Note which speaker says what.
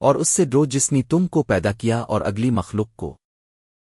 Speaker 1: اور اس سے ڈو جس نے تم کو پیدا کیا اور اگلی مخلوق کو۔